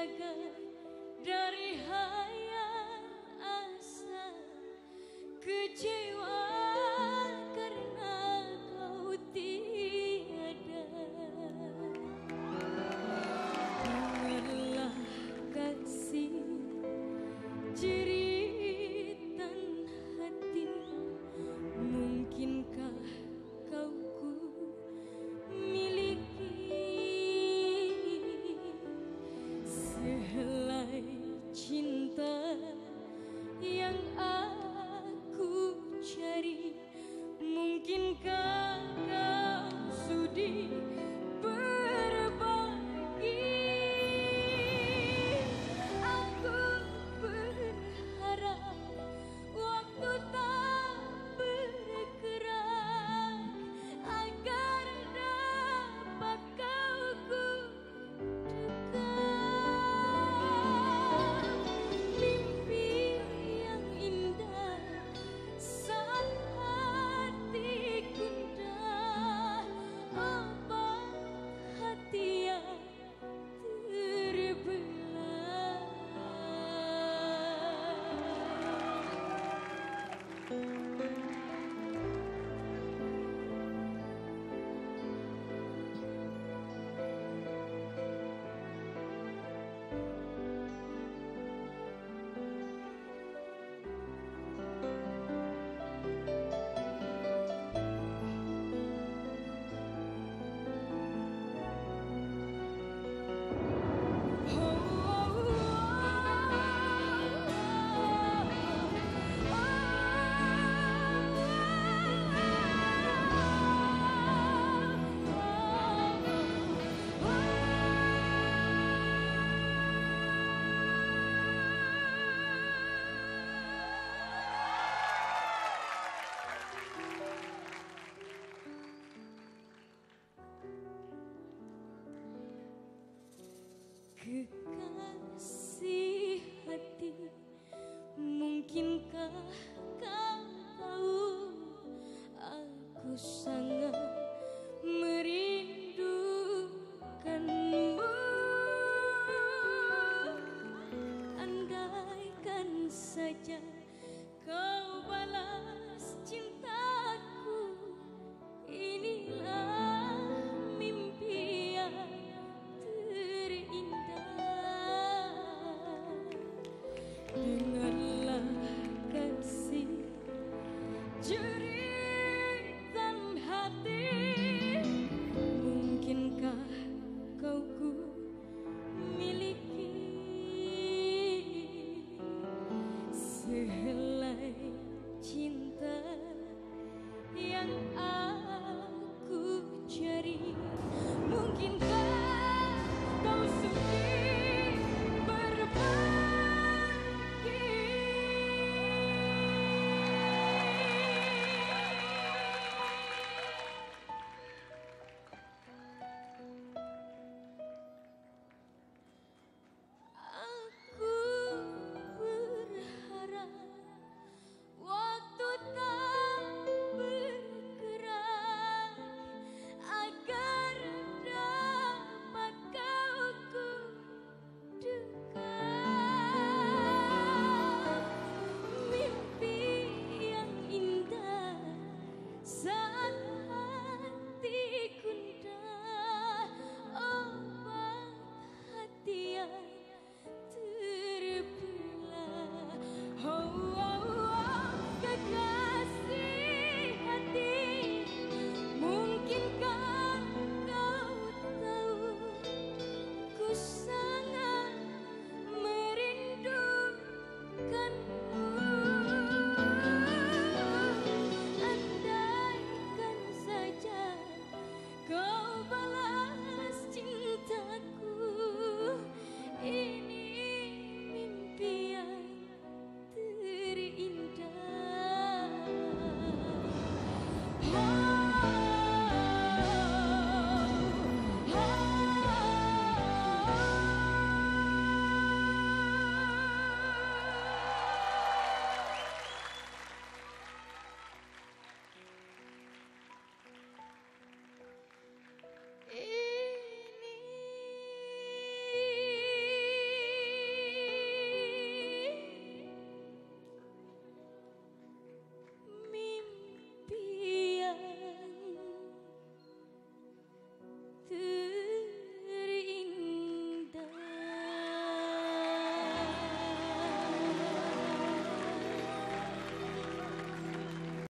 jagat Kekasih hati Mungkinkah kau? Tahu Aku sangat merindukanmu. Andaikan saja kau above.